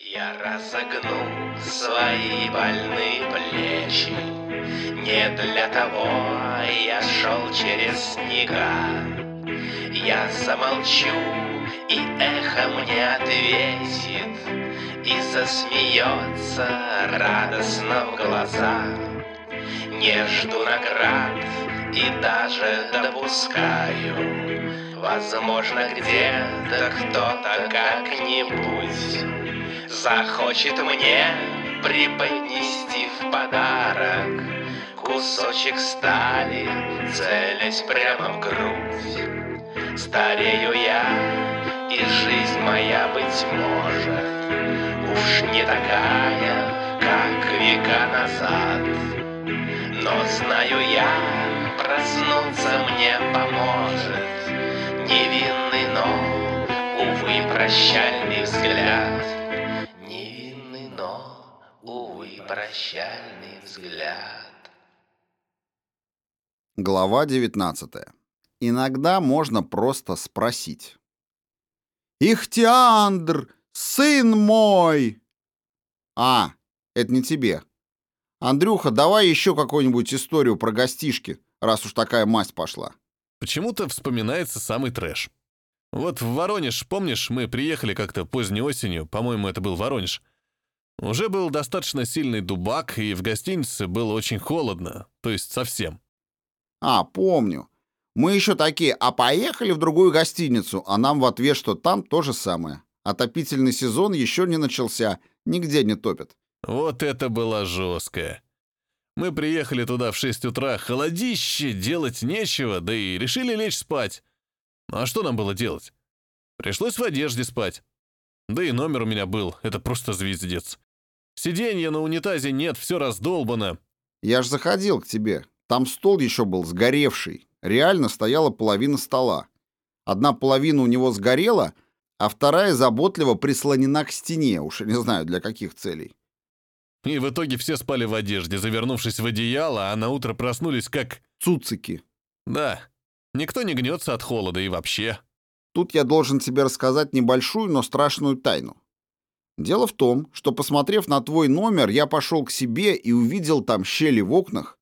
Я разогну свои больные плечи. Не для того я шел через снега. Я замолчу, и эхо мне ответит И засмеется радостно в глаза Не жду наград и даже допускаю Возможно, где-то кто-то как-нибудь Захочет мне преподнести в подарок Кусочек стали, целясь прямо в грудь. Старею я, и жизнь моя, быть может Уж не такая, как века назад. Но знаю я, проснуться мне поможет Невинный, но, увы, прощальный взгляд прощальный взгляд. Глава 19. Иногда можно просто спросить. «Ихтиандр, сын мой!» «А, это не тебе. Андрюха, давай еще какую-нибудь историю про гостишки, раз уж такая масть пошла». Почему-то вспоминается самый трэш. Вот в Воронеж, помнишь, мы приехали как-то поздней осенью, по-моему, это был Воронеж, уже был достаточно сильный дубак, и в гостинице было очень холодно, то есть совсем. А, помню. Мы еще такие, а поехали в другую гостиницу, а нам в ответ, что там то же самое. Отопительный сезон еще не начался, нигде не топят. Вот это было жесткое. Мы приехали туда в 6 утра, холодище, делать нечего, да и решили лечь спать. Ну а что нам было делать? Пришлось в одежде спать. Да и номер у меня был, это просто звездец. Сиденья на унитазе нет, все раздолбано. Я ж заходил к тебе. Там стол еще был сгоревший. Реально стояла половина стола. Одна половина у него сгорела, а вторая заботливо прислонена к стене, уж не знаю для каких целей. И в итоге все спали в одежде, завернувшись в одеяло, а на утро проснулись как... Цуцики. Да. Никто не гнется от холода и вообще. Тут я должен тебе рассказать небольшую, но страшную тайну. Дело в том, что, посмотрев на твой номер, я пошел к себе и увидел там щели в окнах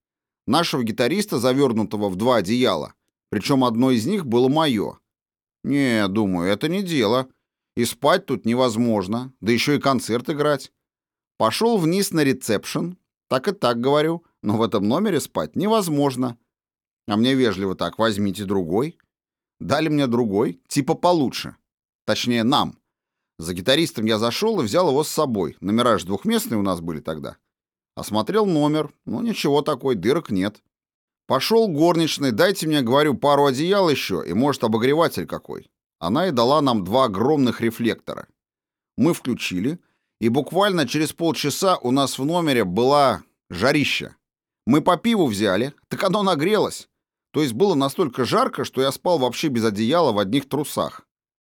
нашего гитариста, завернутого в два одеяла, причем одно из них было мое. Не, думаю, это не дело. И спать тут невозможно, да еще и концерт играть. Пошел вниз на ресепшн, так и так говорю, но в этом номере спать невозможно. А мне вежливо так, возьмите другой. Дали мне другой, типа получше. Точнее, нам. За гитаристом я зашел и взял его с собой. Номера же двухместные у нас были тогда. Осмотрел номер. Ну, ничего такой, дырок нет. Пошел горничной, дайте мне, говорю, пару одеял еще и, может, обогреватель какой. Она и дала нам два огромных рефлектора. Мы включили, и буквально через полчаса у нас в номере была жарища. Мы по пиву взяли, так оно нагрелось. То есть было настолько жарко, что я спал вообще без одеяла в одних трусах.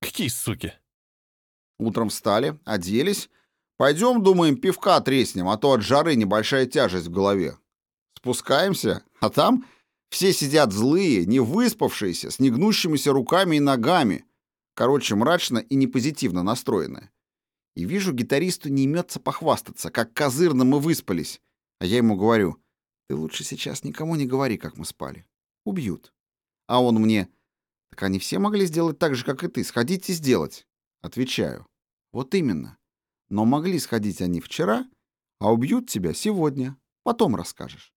Какие суки? Утром встали, оделись. Пойдем, думаем, пивка треснем, а то от жары небольшая тяжесть в голове. Спускаемся, а там все сидят злые, не выспавшиеся, с негнущимися руками и ногами. Короче, мрачно и непозитивно настроенные. И вижу, гитаристу не имется похвастаться, как козырно мы выспались. А я ему говорю, ты лучше сейчас никому не говори, как мы спали. Убьют. А он мне, так они все могли сделать так же, как и ты, сходить и сделать. Отвечаю. Вот именно. Но могли сходить они вчера, а убьют тебя сегодня. Потом расскажешь.